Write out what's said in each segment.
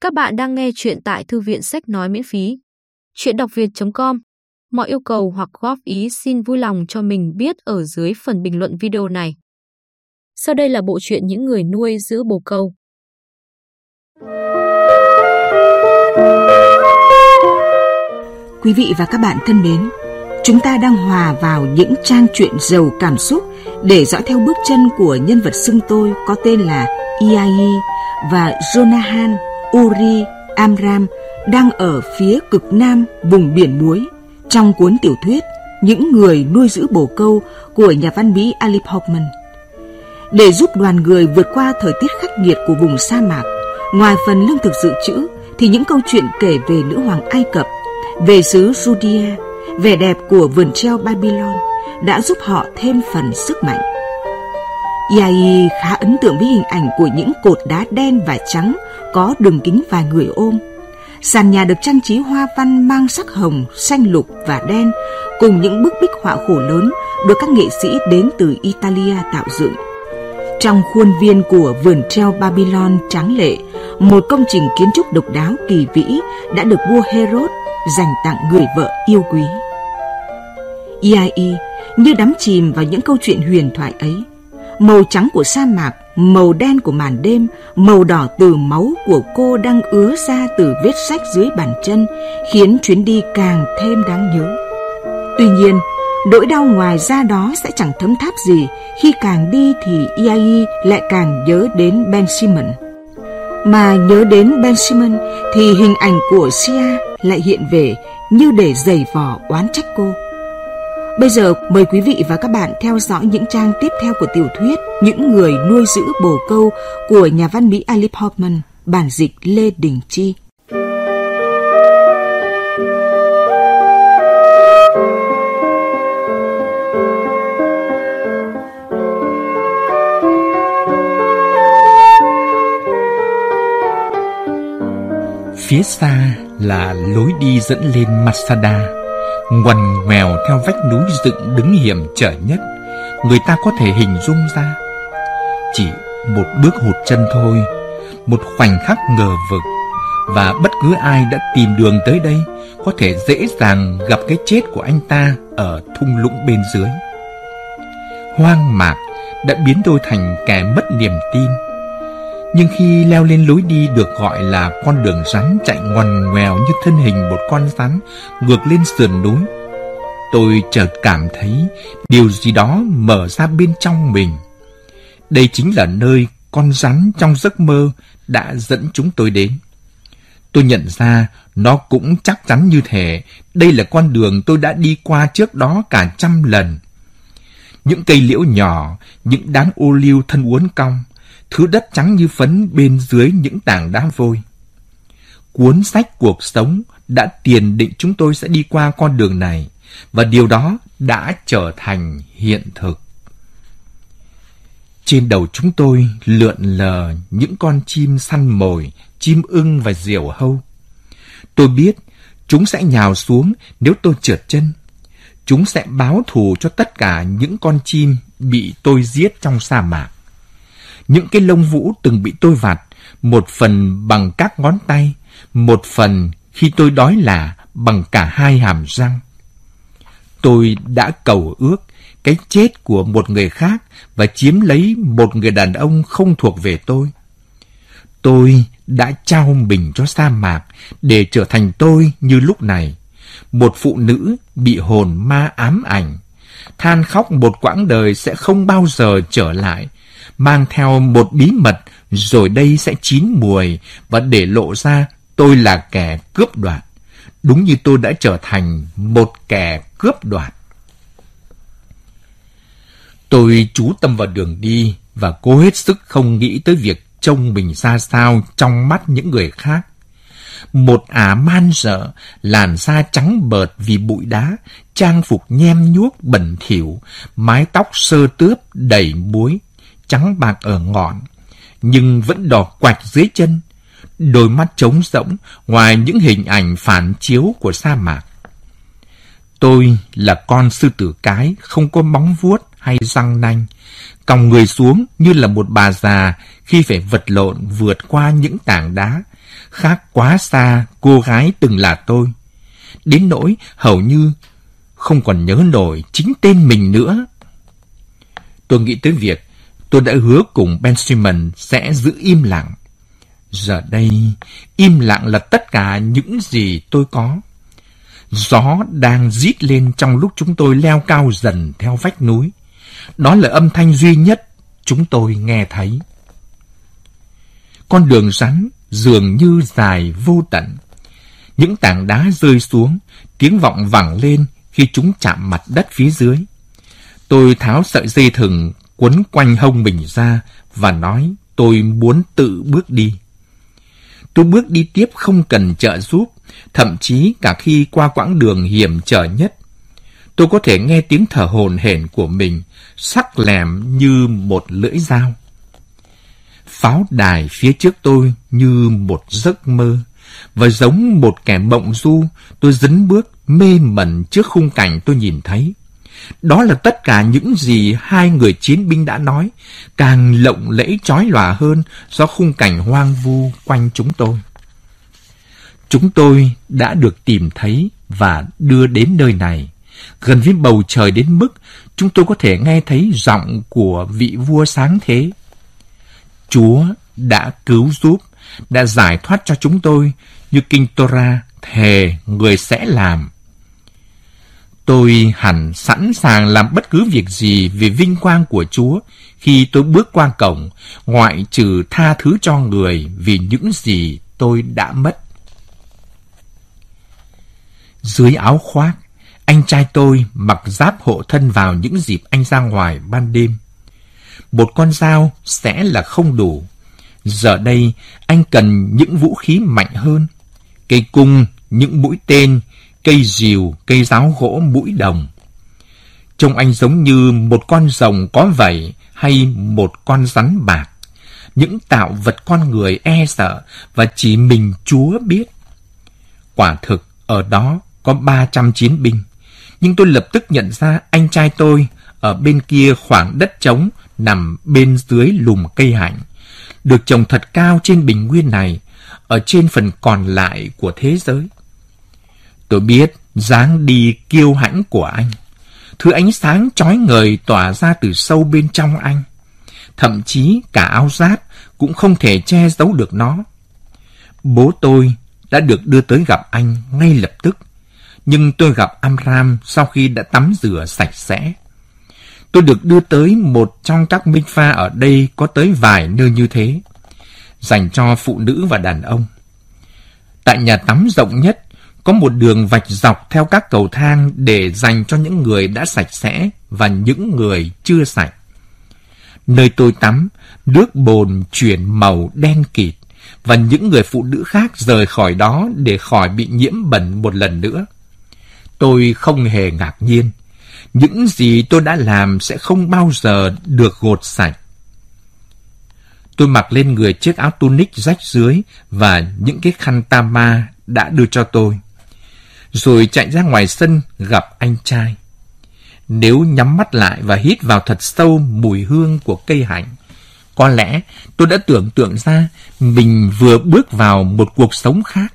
Các bạn đang nghe chuyện tại thư viện sách nói miễn phí. Chuyện đọc việt.com Mọi yêu cầu hoặc góp ý xin vui lòng cho mình biết ở dưới phần bình luận video này. Sau đây là bộ truyện những người nuôi giữ bồ câu. Quý vị và các bạn thân mến, chúng ta đang hòa vào những trang truyện giàu cảm xúc để dõi theo bước chân của nhân vật xưng tôi có tên là Iai và Jonahan Uri Amram đang ở phía cực nam vùng biển muối trong cuốn tiểu thuyết Những người nuôi giữ bồ câu của nhà văn Mỹ Alip Hoffman. Để giúp đoàn người vượt qua thời tiết khắc nghiệt của vùng sa mạc, ngoài phần lương thực dự trữ thì những câu chuyện kể về nữ hoàng Ai Cập, về xứ Judea, vẻ đẹp của vườn treo Babylon đã giúp họ thêm phần sức mạnh. Yai khá ấn tượng với hình ảnh của những cột đá đen và trắng có đường kính vài người ôm. Sàn nhà được trang trí hoa văn mang sắc hồng, xanh lục và đen cùng những bức bích họa khổ lớn được các nghệ sĩ đến từ Italia tạo dựng. Trong khuôn viên của vườn treo Babylon tráng lệ, một công trình kiến trúc độc đáo kỳ vĩ đã được vua Herod dành tặng người vợ yêu quý. Iai như đắm chìm vào những câu chuyện huyền thoại ấy. Màu trắng của sa mạc màu đen của màn đêm, màu đỏ từ máu của cô đang ứa ra từ vết sách dưới bàn chân, khiến chuyến đi càng thêm đáng nhớ. Tuy nhiên, nỗi đau ngoài ra đó sẽ chẳng thấm tháp gì, khi càng đi thì Iai lại càng nhớ đến Ben Simon. Mà nhớ đến Ben Simon thì hình ảnh của Sia lại hiện về như để giày vò oán trách cô. Bây giờ mời quý vị và các bạn theo dõi những trang tiếp theo của tiểu thuyết Những người nuôi giữ bồ câu của nhà văn Mỹ Alip Hoffman, bản dịch Lê Đình Chi. Phía xa là lối đi dẫn lên Masada ngoằn ngoèo theo vách núi dựng đứng hiểm trở nhất, người ta có thể hình dung ra. Chỉ một bước hụt chân thôi, một khoảnh khắc ngờ vực, và bất cứ ai đã tìm đường tới đây có thể dễ dàng gặp cái chết của anh ta ở thung lũng bên dưới. Hoang mạc đã biến tôi thành kẻ mất niềm tin. Nhưng khi leo lên lối đi được gọi là con đường rắn chạy ngoằn ngoèo như thân hình một con rắn ngược lên sườn núi, tôi chợt cảm thấy điều gì đó mở ra bên trong mình. Đây chính là nơi con rắn trong giấc mơ đã dẫn chúng tôi đến. Tôi nhận ra nó cũng chắc chắn như thể đây là con đường tôi đã đi qua trước đó cả trăm lần. Những cây liễu nhỏ, những đám ô liu thân uốn cong, thứ đất trắng như phấn bên dưới những tảng đá vôi. Cuốn sách cuộc sống đã tiền định chúng tôi sẽ đi qua con đường này, và điều đó đã trở thành hiện thực. Trên đầu chúng tôi lượn lờ những con chim săn mồi, chim ưng và diều hâu. Tôi biết chúng sẽ nhào xuống nếu tôi trượt chân. Chúng sẽ báo thù cho tất cả những con chim bị tôi giết trong sa mạc. Những cái lông vũ từng bị tôi vặt, một phần bằng các ngón tay, một phần khi tôi đói là bằng cả hai hàm răng. Tôi đã cầu ước cái chết của một người khác và chiếm lấy một người đàn ông không thuộc về tôi. Tôi đã trao mình cho sa mạc để trở thành tôi như lúc này. Một phụ nữ bị hồn ma ám ảnh, than khóc một quãng đời sẽ không bao giờ trở lại, mang theo một bí mật rồi đây sẽ chín mùi và để lộ ra tôi là kẻ cướp đoạt. Đúng như tôi đã trở thành một kẻ cướp đoạt. Tôi chú tâm vào đường đi và cố hết sức không nghĩ tới việc trông mình ra sao trong mắt những người khác. Một ả man sợ, làn da trắng bợt vì bụi đá, trang phục nhem nhuốc bẩn thỉu, mái tóc sơ tướp đầy muối, trắng bạc ở ngọn, nhưng vẫn đỏ quạch dưới chân, đôi mắt trống rỗng ngoài những hình ảnh phản chiếu của sa mạc. Tôi là con sư tử cái, không có móng vuốt hay răng nanh, còng người xuống như là một bà già khi phải vật lộn vượt qua những tảng đá, khác quá xa cô gái từng là tôi. Đến nỗi hầu như không còn nhớ nổi chính tên mình nữa. Tôi nghĩ tới việc tôi đã hứa cùng Ben Simon sẽ giữ im lặng. Giờ đây, im lặng là tất cả những gì tôi có. Gió đang rít lên trong lúc chúng tôi leo cao dần theo vách núi. Đó là âm thanh duy nhất chúng tôi nghe thấy. Con đường rắn dường như dài vô tận. Những tảng đá rơi xuống, tiếng vọng vẳng lên khi chúng chạm mặt đất phía dưới. Tôi tháo sợi dây thừng quấn quanh hông mình ra và nói tôi muốn tự bước đi. Tôi bước đi tiếp không cần trợ giúp, thậm chí cả khi qua quãng đường hiểm trở nhất. Tôi có thể nghe tiếng thở hồn hển của mình, sắc lẻm như một lưỡi dao. Pháo đài phía trước tôi như một giấc mơ, và giống một kẻ mộng du, tôi dấn bước mê mẩn trước khung cảnh tôi nhìn thấy. Đó là tất cả những gì hai người chiến binh đã nói, càng lộng lẫy chói lòa hơn do khung cảnh hoang vu quanh chúng tôi. Chúng tôi đã được tìm thấy và đưa đến nơi này, gần với bầu trời đến mức chúng tôi có thể nghe thấy giọng của vị vua sáng thế. Chúa đã cứu giúp, đã giải thoát cho chúng tôi như Kinh Torah thề người sẽ làm. Tôi hẳn sẵn sàng làm bất cứ việc gì vì vinh quang của Chúa khi tôi bước qua cổng, ngoại trừ tha thứ cho người vì những gì tôi đã mất. Dưới áo khoác, anh trai tôi mặc giáp hộ thân vào những dịp anh ra ngoài ban đêm. Một con dao sẽ là không đủ. Giờ đây, anh cần những vũ khí mạnh hơn. Cây cung, những mũi tên, cây rìu, cây giáo gỗ mũi đồng. Trông anh giống như một con rồng có vảy hay một con rắn bạc. Những tạo vật con người e sợ và chỉ mình Chúa biết. Quả thực, ở đó có 300 chiến binh. Nhưng tôi lập tức nhận ra anh trai tôi ở bên kia khoảng đất trống nằm bên dưới lùm cây hạnh, được trồng thật cao trên bình nguyên này, ở trên phần còn lại của thế giới. Tôi biết dáng đi kiêu hãnh của anh. Thứ ánh sáng chói ngời tỏa ra từ sâu bên trong anh. Thậm chí cả áo giáp cũng không thể che giấu được nó. Bố tôi đã được đưa tới gặp anh ngay lập tức. Nhưng tôi gặp Amram sau khi đã tắm rửa sạch sẽ. Tôi được đưa tới một trong các minh pha ở đây có tới vài nơi như thế, dành cho phụ nữ và đàn ông. Tại nhà tắm rộng nhất, có một đường vạch dọc theo các cầu thang để dành cho những người đã sạch sẽ và những người chưa sạch. Nơi tôi tắm, nước bồn chuyển màu đen kịt và những người phụ nữ khác rời khỏi đó để khỏi bị nhiễm bẩn một lần nữa. Tôi không hề ngạc nhiên. Những gì tôi đã làm sẽ không bao giờ được gột sạch. Tôi mặc lên người chiếc áo tunic rách dưới và những cái khăn tama đã đưa cho tôi rồi chạy ra ngoài sân gặp anh trai. Nếu nhắm mắt lại và hít vào thật sâu mùi hương của cây hạnh, có lẽ tôi đã tưởng tượng ra mình vừa bước vào một cuộc sống khác.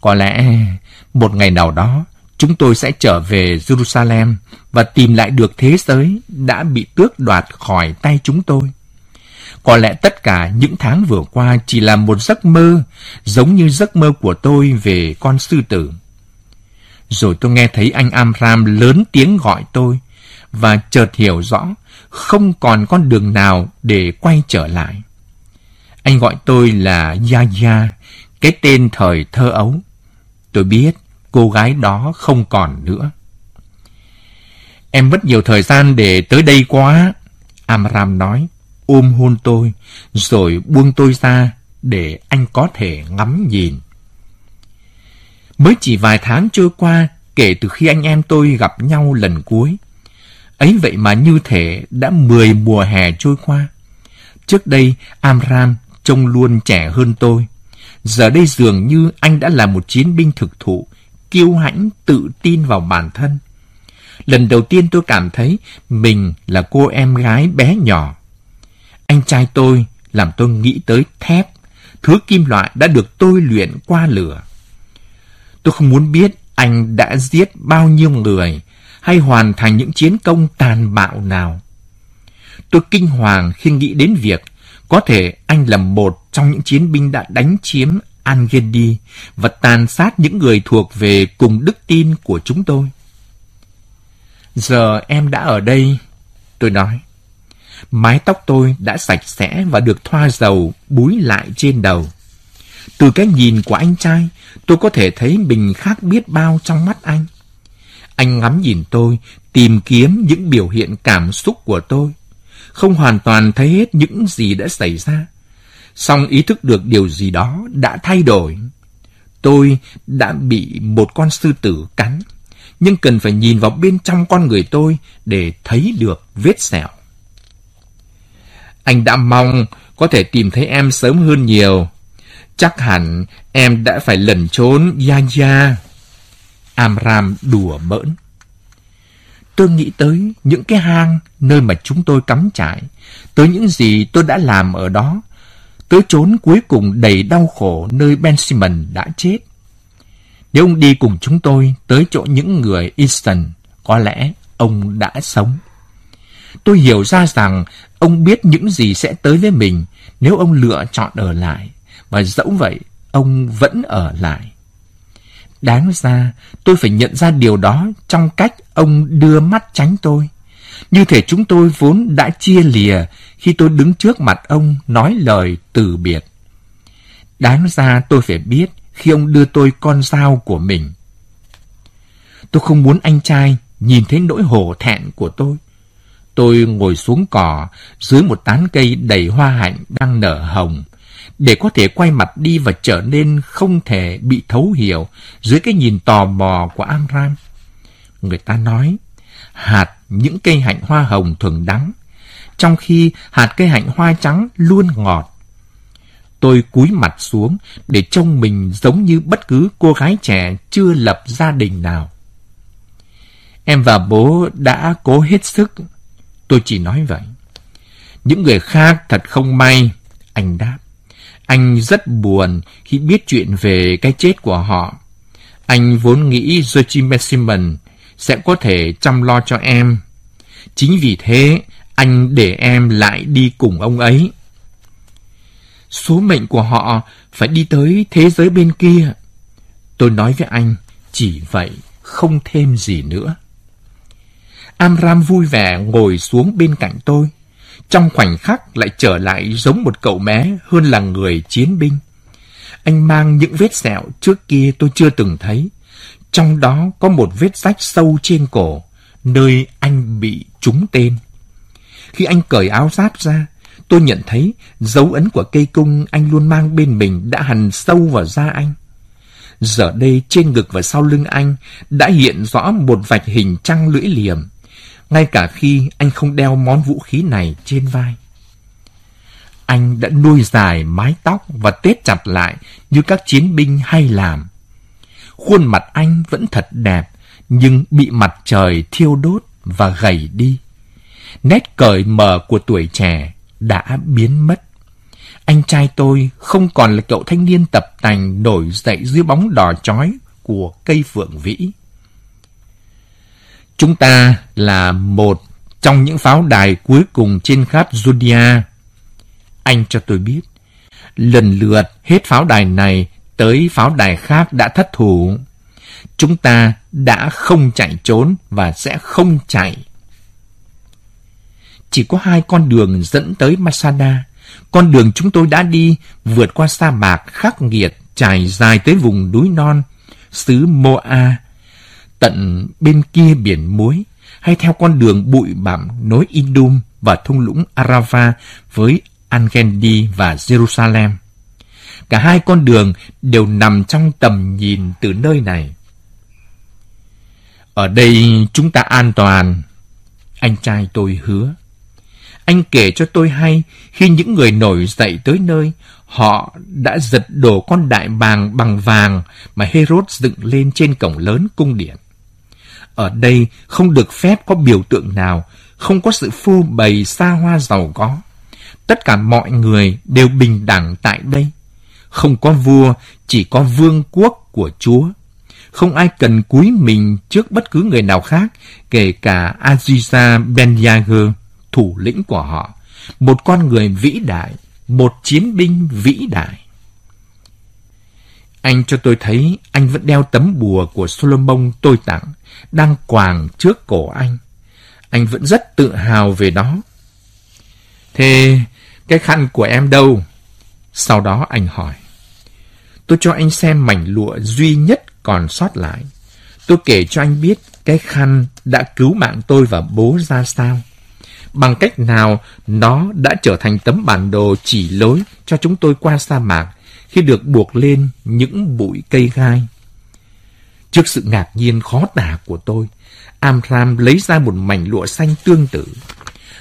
Có lẽ một ngày nào đó chúng tôi sẽ trở về Jerusalem và tìm lại được thế giới đã bị tước đoạt khỏi tay chúng tôi. Có lẽ tất cả những tháng vừa qua chỉ là một giấc mơ, giống như giấc mơ của tôi về con sư tử. Rồi tôi nghe thấy anh Amram lớn tiếng gọi tôi và chợt hiểu rõ không còn con đường nào để quay trở lại. Anh gọi tôi là Yaya, cái tên thời thơ ấu. Tôi biết cô gái đó không còn nữa. Em mất nhiều thời gian để tới đây quá, Amram nói, ôm hôn tôi, rồi buông tôi ra để anh có thể ngắm nhìn. Mới chỉ vài tháng trôi qua kể từ khi anh em tôi gặp nhau lần cuối. Ấy vậy mà như thể đã mười mùa hè trôi qua. Trước đây, Amram trông luôn trẻ hơn tôi. Giờ đây dường như anh đã là một chiến binh thực thụ, kiêu hãnh tự tin vào bản thân. Lần đầu tiên tôi cảm thấy mình là cô em gái bé nhỏ. Anh trai tôi làm tôi nghĩ tới thép, thứ kim loại đã được tôi luyện qua lửa. Tôi không muốn biết anh đã giết bao nhiêu người hay hoàn thành những chiến công tàn bạo nào. Tôi kinh hoàng khi nghĩ đến việc có thể anh là một trong những chiến binh đã đánh chiếm Angedi và tàn sát những người thuộc về cùng đức tin của chúng tôi. Giờ em đã ở đây, tôi nói. Mái tóc tôi đã sạch sẽ và được thoa dầu búi lại trên đầu. Từ cái nhìn của anh trai, tôi có thể thấy mình khác biết bao trong mắt anh. Anh ngắm nhìn tôi, tìm kiếm những biểu hiện cảm xúc của tôi. Không hoàn toàn thấy hết những gì đã xảy ra. Song ý thức được điều gì đó đã thay đổi. Tôi đã bị một con sư tử cắn, nhưng cần phải nhìn vào bên trong con người tôi để thấy được vết sẹo. Anh đã mong có thể tìm thấy em sớm hơn nhiều. Chắc hẳn em đã phải lẩn trốn Yaya. Amram đùa bỡn. Tôi nghĩ tới những cái hang nơi mà chúng tôi cắm trại, tới những gì tôi đã làm ở đó, tới trốn cuối cùng đầy đau khổ nơi Ben Simon đã chết. Nếu ông đi cùng chúng tôi tới chỗ những người Easton, có lẽ ông đã sống. Tôi hiểu ra rằng ông biết những gì sẽ tới với mình nếu ông lựa chọn ở lại, và dẫu vậy, ông vẫn ở lại. Đáng ra, tôi phải nhận ra điều đó trong cách ông đưa mắt tránh tôi. Như thể chúng tôi vốn đã chia lìa khi tôi đứng trước mặt ông nói lời từ biệt. Đáng ra tôi phải biết khi ông đưa tôi con dao của mình. Tôi không muốn anh trai nhìn thấy nỗi hổ thẹn của tôi. Tôi ngồi xuống cỏ dưới một tán cây đầy hoa hạnh đang nở hồng để có thể quay mặt đi và trở nên không thể bị thấu hiểu dưới cái nhìn tò mò của Amram. Người ta nói, hạt những cây hạnh hoa hồng thường đắng, trong khi hạt cây hạnh hoa trắng luôn ngọt. Tôi cúi mặt xuống để trông mình giống như bất cứ cô gái trẻ chưa lập gia đình nào. Em và bố đã cố hết sức. Tôi chỉ nói vậy. Những người khác thật không may, anh đáp. Anh rất buồn khi biết chuyện về cái chết của họ. Anh vốn nghĩ Georgie Messiman sẽ có thể chăm lo cho em. Chính vì thế, anh để em lại đi cùng ông ấy. Số mệnh của họ phải đi tới thế giới bên kia. Tôi nói với anh, chỉ vậy, không thêm gì nữa. Amram vui vẻ ngồi xuống bên cạnh tôi trong khoảnh khắc lại trở lại giống một cậu bé hơn là người chiến binh. Anh mang những vết sẹo trước kia tôi chưa từng thấy. Trong đó có một vết rách sâu trên cổ, nơi anh bị trúng tên. Khi anh cởi áo giáp ra, tôi nhận thấy dấu ấn của cây cung anh luôn mang bên mình đã hằn sâu vào da anh. Giờ đây trên ngực và sau lưng anh đã hiện rõ một vạch hình trăng lưỡi liềm ngay cả khi anh không đeo món vũ khí này trên vai. Anh đã nuôi dài mái tóc và tết chặt lại như các chiến binh hay làm. Khuôn mặt anh vẫn thật đẹp, nhưng bị mặt trời thiêu đốt và gầy đi. Nét cởi mở của tuổi trẻ đã biến mất. Anh trai tôi không còn là cậu thanh niên tập tành nổi dậy dưới bóng đỏ chói của cây phượng vĩ. Chúng ta là một trong những pháo đài cuối cùng trên khắp Judea. Anh cho tôi biết, lần lượt hết pháo đài này tới pháo đài khác đã thất thủ. Chúng ta đã không chạy trốn và sẽ không chạy. Chỉ có hai con đường dẫn tới Masada. Con đường chúng tôi đã đi vượt qua sa mạc khắc nghiệt trải dài tới vùng núi non, xứ Moa tận bên kia biển muối hay theo con đường bụi bặm nối Indum và thung lũng Arava với Angendi và Jerusalem. Cả hai con đường đều nằm trong tầm nhìn từ nơi này. Ở đây chúng ta an toàn. Anh trai tôi hứa. Anh kể cho tôi hay khi những người nổi dậy tới nơi, họ đã giật đổ con đại bàng bằng vàng mà Herod dựng lên trên cổng lớn cung điện. Ở đây không được phép có biểu tượng nào, không có sự phô bày xa hoa giàu có. Tất cả mọi người đều bình đẳng tại đây. Không có vua, chỉ có vương quốc của Chúa. Không ai cần cúi mình trước bất cứ người nào khác, kể cả Aziza Ben Yager, thủ lĩnh của họ. Một con người vĩ đại, một chiến binh vĩ đại. Anh cho tôi thấy anh vẫn đeo tấm bùa của Solomon tôi tặng, đang quàng trước cổ anh. Anh vẫn rất tự hào về nó. Thế cái khăn của em đâu? Sau đó anh hỏi. Tôi cho anh xem mảnh lụa duy nhất còn sót lại. Tôi kể cho anh biết cái khăn đã cứu mạng tôi và bố ra sao. Bằng cách nào nó đã trở thành tấm bản đồ chỉ lối cho chúng tôi qua sa mạc khi được buộc lên những bụi cây gai. Trước sự ngạc nhiên khó tả của tôi, Amram lấy ra một mảnh lụa xanh tương tự.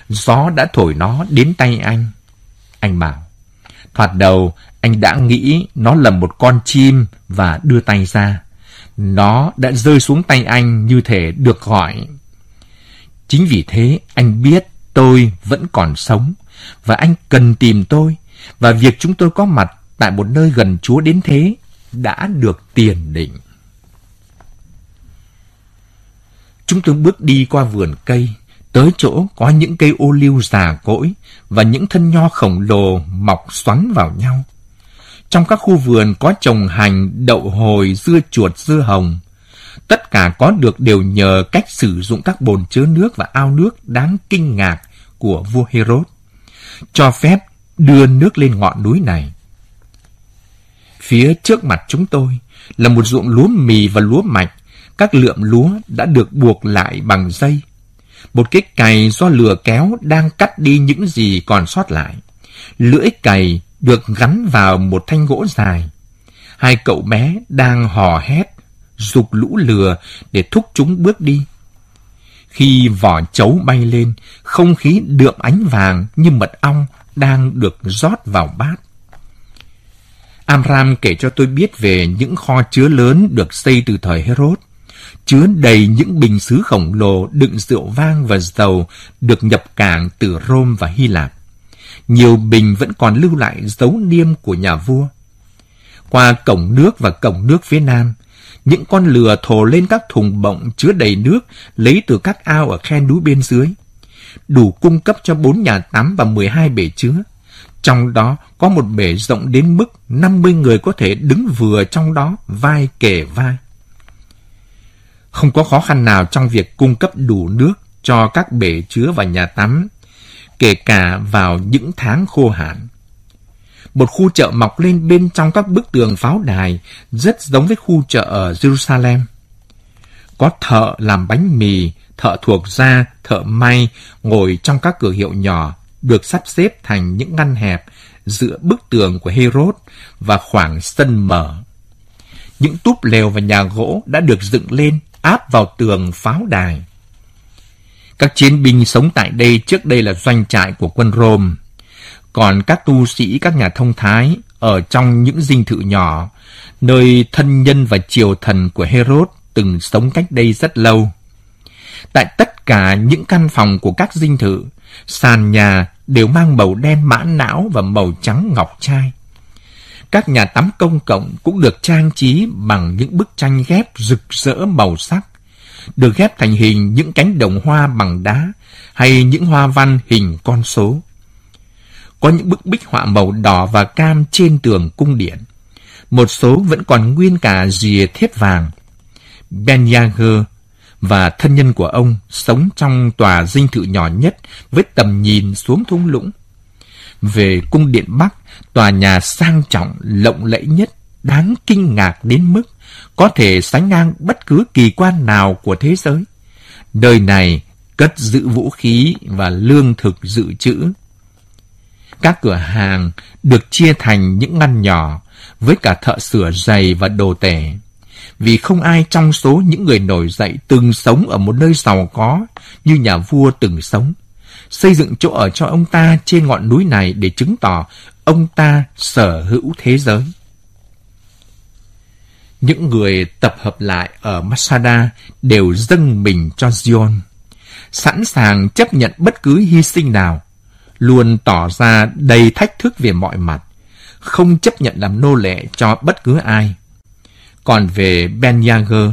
Gió đã thổi nó đến tay anh. Anh bảo, thoạt đầu anh đã nghĩ nó là một con chim và đưa tay ra. Nó đã rơi xuống tay anh như thể được gọi. Chính vì thế anh biết tôi vẫn còn sống và anh cần tìm tôi và việc chúng tôi có mặt tại một nơi gần Chúa đến thế đã được tiền định. Chúng tôi bước đi qua vườn cây, tới chỗ có những cây ô liu già cỗi và những thân nho khổng lồ mọc xoắn vào nhau. Trong các khu vườn có trồng hành, đậu hồi, dưa chuột, dưa hồng. Tất cả có được đều nhờ cách sử dụng các bồn chứa nước và ao nước đáng kinh ngạc của vua Herod, cho phép đưa nước lên ngọn núi này. Phía trước mặt chúng tôi là một ruộng lúa mì và lúa mạch. Các lượm lúa đã được buộc lại bằng dây. Một cái cày do lửa kéo đang cắt đi những gì còn sót lại. Lưỡi cày được gắn vào một thanh gỗ dài. Hai cậu bé đang hò hét, dục lũ lừa để thúc chúng bước đi. Khi vỏ chấu bay lên, không khí đượm ánh vàng như mật ong đang được rót vào bát. Amram kể cho tôi biết về những kho chứa lớn được xây từ thời Herod, chứa đầy những bình sứ khổng lồ đựng rượu vang và dầu được nhập cảng từ Rome và Hy Lạp. Nhiều bình vẫn còn lưu lại dấu niêm của nhà vua. Qua cổng nước và cổng nước phía nam, những con lừa thồ lên các thùng bọng chứa đầy nước lấy từ các ao ở khe núi bên dưới. Đủ cung cấp cho bốn nhà tắm và 12 bể chứa. Trong đó có một bể rộng đến mức 50 người có thể đứng vừa trong đó, vai kề vai. Không có khó khăn nào trong việc cung cấp đủ nước cho các bể chứa và nhà tắm, kể cả vào những tháng khô hạn. Một khu chợ mọc lên bên trong các bức tường pháo đài, rất giống với khu chợ ở Jerusalem. Có thợ làm bánh mì, thợ thuộc da, thợ may, ngồi trong các cửa hiệu nhỏ, được sắp xếp thành những ngăn hẹp giữa bức tường của Herod và khoảng sân mở. Những túp lều và nhà gỗ đã được dựng lên áp vào tường pháo đài. Các chiến binh sống tại đây trước đây là doanh trại của quân Rome. Còn các tu sĩ, các nhà thông thái ở trong những dinh thự nhỏ, nơi thân nhân và triều thần của Herod từng sống cách đây rất lâu. Tại tất cả những căn phòng của các dinh thự, sàn nhà đều mang màu đen mã não và màu trắng ngọc trai. Các nhà tắm công cộng cũng được trang trí bằng những bức tranh ghép rực rỡ màu sắc, được ghép thành hình những cánh đồng hoa bằng đá hay những hoa văn hình con số. Có những bức bích họa màu đỏ và cam trên tường cung điện. Một số vẫn còn nguyên cả rìa thép vàng. Ben Yager và thân nhân của ông sống trong tòa dinh thự nhỏ nhất với tầm nhìn xuống thung lũng. Về cung điện Bắc, tòa nhà sang trọng, lộng lẫy nhất, đáng kinh ngạc đến mức có thể sánh ngang bất cứ kỳ quan nào của thế giới. Nơi này cất giữ vũ khí và lương thực dự trữ. Các cửa hàng được chia thành những ngăn nhỏ với cả thợ sửa giày và đồ tể vì không ai trong số những người nổi dậy từng sống ở một nơi giàu có như nhà vua từng sống. Xây dựng chỗ ở cho ông ta trên ngọn núi này để chứng tỏ ông ta sở hữu thế giới. Những người tập hợp lại ở Masada đều dâng mình cho Zion, sẵn sàng chấp nhận bất cứ hy sinh nào, luôn tỏ ra đầy thách thức về mọi mặt, không chấp nhận làm nô lệ cho bất cứ ai. Còn về Ben Yager,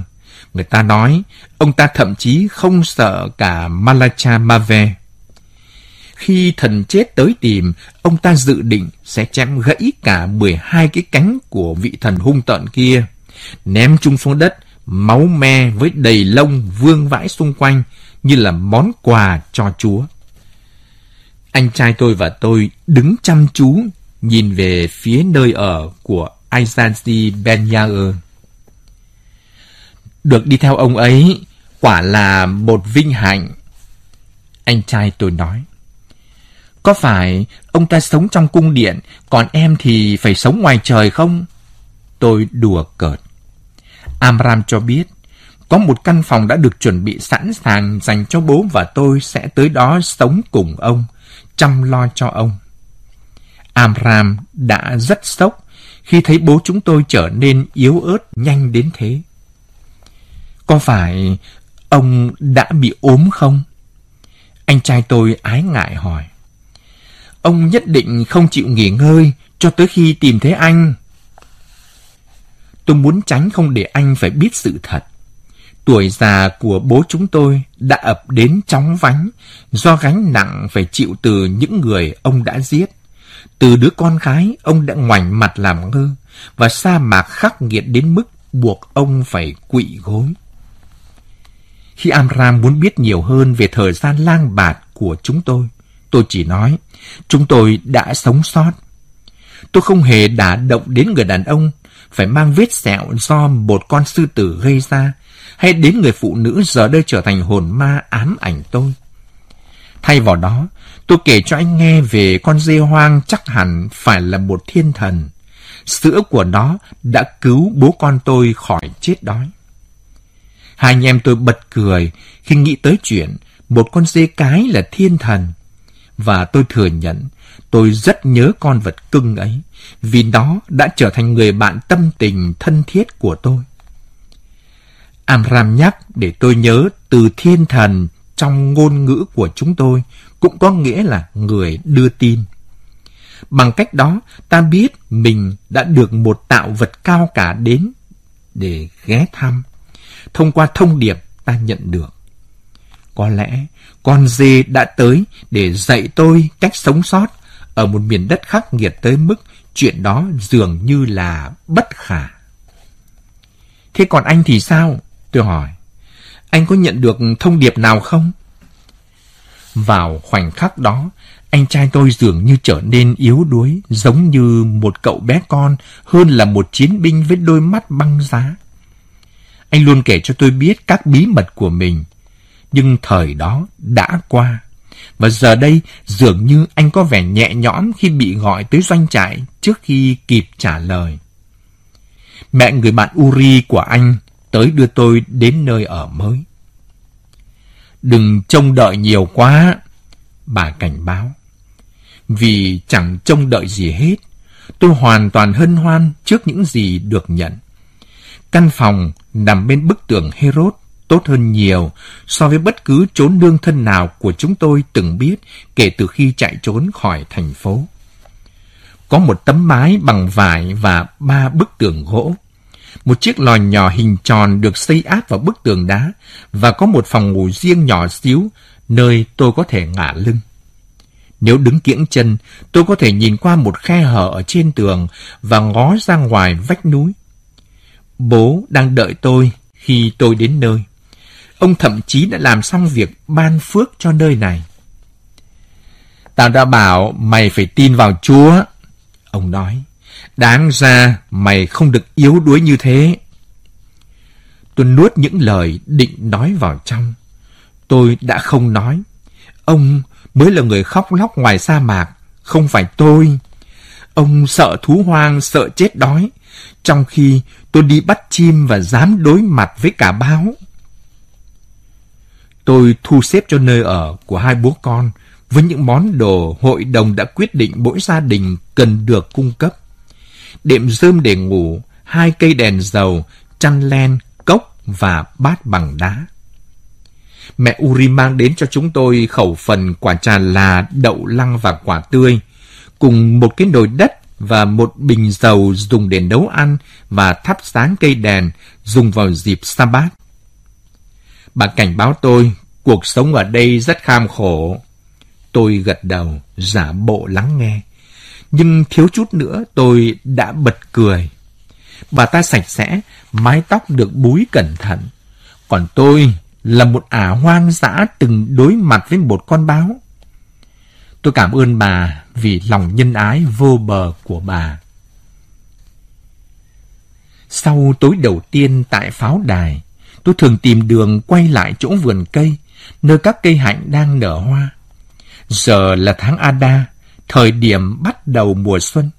người ta nói ông ta thậm chí không sợ cả Malacha Mave. Khi thần chết tới tìm, ông ta dự định sẽ chém gãy cả 12 cái cánh của vị thần hung tợn kia, ném chung xuống đất, máu me với đầy lông vương vãi xung quanh như là món quà cho Chúa. Anh trai tôi và tôi đứng chăm chú nhìn về phía nơi ở của Isaac Ben Yair. Được đi theo ông ấy quả là một vinh hạnh. Anh trai tôi nói. Có phải ông ta sống trong cung điện, còn em thì phải sống ngoài trời không? Tôi đùa cợt. Amram cho biết, có một căn phòng đã được chuẩn bị sẵn sàng dành cho bố và tôi sẽ tới đó sống cùng ông, chăm lo cho ông. Amram đã rất sốc khi thấy bố chúng tôi trở nên yếu ớt nhanh đến thế. Có phải ông đã bị ốm không? Anh trai tôi ái ngại hỏi. Ông nhất định không chịu nghỉ ngơi cho tới khi tìm thấy anh. Tôi muốn tránh không để anh phải biết sự thật. Tuổi già của bố chúng tôi đã ập đến chóng vánh, do gánh nặng phải chịu từ những người ông đã giết. Từ đứa con gái, ông đã ngoảnh mặt làm ngơ và sa mạc khắc nghiệt đến mức buộc ông phải quỵ gối. Khi Amram muốn biết nhiều hơn về thời gian lang bạt của chúng tôi, tôi chỉ nói, chúng tôi đã sống sót. Tôi không hề đả động đến người đàn ông phải mang vết sẹo do một con sư tử gây ra, hay đến người phụ nữ giờ đây trở thành hồn ma ám ảnh tôi. Thay vào đó, tôi kể cho anh nghe về con dê hoang chắc hẳn phải là một thiên thần. Sữa của nó đã cứu bố con tôi khỏi chết đói. Hai anh em tôi bật cười khi nghĩ tới chuyện một con dê cái là thiên thần. Và tôi thừa nhận tôi rất nhớ con vật cưng ấy vì nó đã trở thành người bạn tâm tình thân thiết của tôi. Amram nhắc để tôi nhớ từ thiên thần trong ngôn ngữ của chúng tôi cũng có nghĩa là người đưa tin. Bằng cách đó, ta biết mình đã được một tạo vật cao cả đến để ghé thăm. Thông qua thông điệp ta nhận được. Có lẽ con dê đã tới để dạy tôi cách sống sót ở một miền đất khắc nghiệt tới mức chuyện đó dường như là bất khả. Thế còn anh thì sao? Tôi hỏi. Anh có nhận được thông điệp nào không? Vào khoảnh khắc đó, anh trai tôi dường như trở nên yếu đuối, giống như một cậu bé con hơn là một chiến binh với đôi mắt băng giá. Anh luôn kể cho tôi biết các bí mật của mình, nhưng thời đó đã qua. Và giờ đây dường như anh có vẻ nhẹ nhõm khi bị gọi tới doanh trại trước khi kịp trả lời. Mẹ người bạn Uri của anh tới đưa tôi đến nơi ở mới. Đừng trông đợi nhiều quá, bà cảnh báo. Vì chẳng trông đợi gì hết, tôi hoàn toàn hân hoan trước những gì được nhận. Căn phòng nằm bên bức tường Herod tốt hơn nhiều so với bất cứ chốn nương thân nào của chúng tôi từng biết kể từ khi chạy trốn khỏi thành phố. Có một tấm mái bằng vải và ba bức tường gỗ. Một chiếc lò nhỏ hình tròn được xây áp vào bức tường đá và có một phòng ngủ riêng nhỏ xíu nơi tôi có thể ngả lưng. Nếu đứng kiễng chân, tôi có thể nhìn qua một khe hở ở trên tường và ngó ra ngoài vách núi. Bố đang đợi tôi khi tôi đến nơi. Ông thậm chí đã làm xong việc ban phước cho nơi này. Tao đã bảo mày phải tin vào Chúa. Ông nói, đáng ra mày không được yếu đuối như thế. Tôi nuốt những lời định nói vào trong. Tôi đã không nói. Ông mới là người khóc lóc ngoài sa mạc, không phải tôi. Ông sợ thú hoang, sợ chết đói, trong khi tôi đi bắt chim và dám đối mặt với cả báo. Tôi thu xếp cho nơi ở của hai bố con với những món đồ hội đồng đã quyết định mỗi gia đình cần được cung cấp. Đệm rơm để ngủ, hai cây đèn dầu, chăn len, cốc và bát bằng đá. Mẹ Uri mang đến cho chúng tôi khẩu phần quả trà là đậu lăng và quả tươi, cùng một cái nồi đất và một bình dầu dùng để nấu ăn và thắp sáng cây đèn dùng vào dịp Sabbath. Bà cảnh báo tôi cuộc sống ở đây rất kham khổ. Tôi gật đầu, giả bộ lắng nghe. Nhưng thiếu chút nữa tôi đã bật cười. Bà ta sạch sẽ, mái tóc được búi cẩn thận. Còn tôi là một ả hoang dã từng đối mặt với một con báo. Tôi cảm ơn bà vì lòng nhân ái vô bờ của bà. Sau tối đầu tiên tại pháo đài, tôi thường tìm đường quay lại chỗ vườn cây, nơi các cây hạnh đang nở hoa. Giờ là tháng Ada, thời điểm bắt đầu mùa xuân.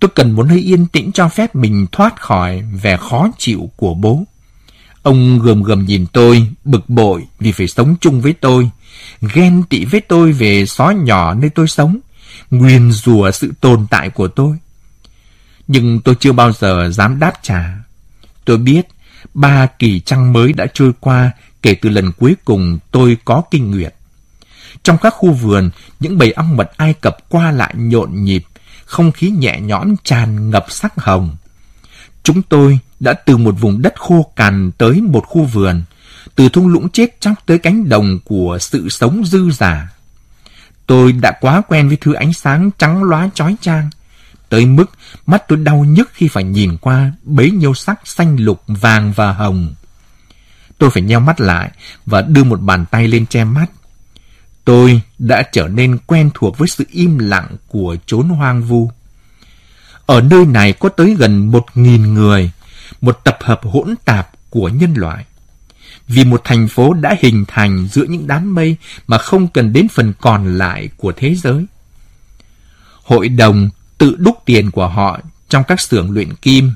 Tôi cần một nơi yên tĩnh cho phép mình thoát khỏi vẻ khó chịu của bố. Ông gườm gườm nhìn tôi, bực bội vì phải sống chung với tôi, ghen tị với tôi về xó nhỏ nơi tôi sống, nguyên rùa sự tồn tại của tôi. Nhưng tôi chưa bao giờ dám đáp trả. Tôi biết, ba kỳ trăng mới đã trôi qua kể từ lần cuối cùng tôi có kinh nguyệt. Trong các khu vườn, những bầy ong mật Ai Cập qua lại nhộn nhịp, không khí nhẹ nhõm tràn ngập sắc hồng. Chúng tôi đã từ một vùng đất khô cằn tới một khu vườn, từ thung lũng chết chóc tới cánh đồng của sự sống dư giả. Tôi đã quá quen với thứ ánh sáng trắng lóa chói chang, tới mức mắt tôi đau nhức khi phải nhìn qua bấy nhiêu sắc xanh lục vàng và hồng. Tôi phải nheo mắt lại và đưa một bàn tay lên che mắt. Tôi đã trở nên quen thuộc với sự im lặng của chốn hoang vu. Ở nơi này có tới gần một nghìn người, một tập hợp hỗn tạp của nhân loại. Vì một thành phố đã hình thành giữa những đám mây mà không cần đến phần còn lại của thế giới. Hội đồng tự đúc tiền của họ trong các xưởng luyện kim.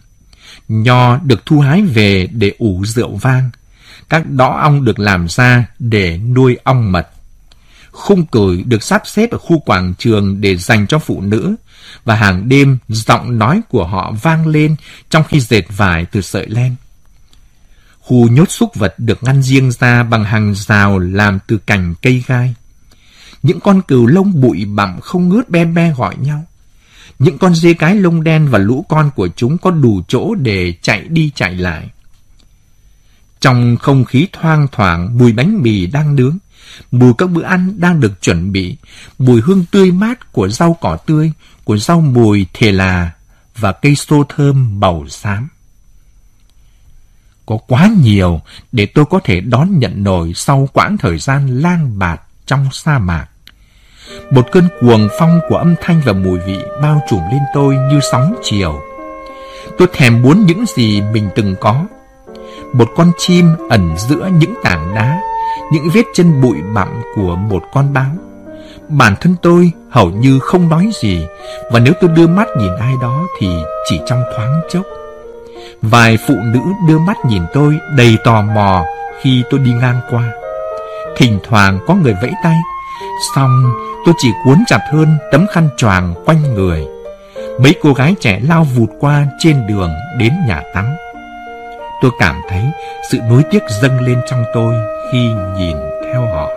Nho được thu hái về để ủ rượu vang. Các đỏ ong được làm ra để nuôi ong mật. Khung cười được sắp xếp ở khu quảng trường để dành cho phụ nữ, và hàng đêm giọng nói của họ vang lên trong khi dệt vải từ sợi len. Khu nhốt súc vật được ngăn riêng ra bằng hàng rào làm từ cành cây gai. Những con cừu lông bụi bặm không ngớt be be gọi nhau. Những con dê cái lông đen và lũ con của chúng có đủ chỗ để chạy đi chạy lại. Trong không khí thoang thoảng, mùi bánh mì đang nướng, mùi các bữa ăn đang được chuẩn bị, mùi hương tươi mát của rau cỏ tươi, của rau mùi thề là và cây xô thơm màu xám. Có quá nhiều để tôi có thể đón nhận nổi sau quãng thời gian lang bạt trong sa mạc. Một cơn cuồng phong của âm thanh và mùi vị bao trùm lên tôi như sóng chiều. Tôi thèm muốn những gì mình từng có. Một con chim ẩn giữa những tảng đá, những vết chân bụi bặm của một con báo. Bản thân tôi hầu như không nói gì, và nếu tôi đưa mắt nhìn ai đó thì chỉ trong thoáng chốc. Vài phụ nữ đưa mắt nhìn tôi đầy tò mò khi tôi đi ngang qua. Thỉnh thoảng có người vẫy tay, xong tôi chỉ cuốn chặt hơn tấm khăn choàng quanh người. Mấy cô gái trẻ lao vụt qua trên đường đến nhà tắm. Tôi cảm thấy sự nuối tiếc dâng lên trong tôi khi nhìn theo họ.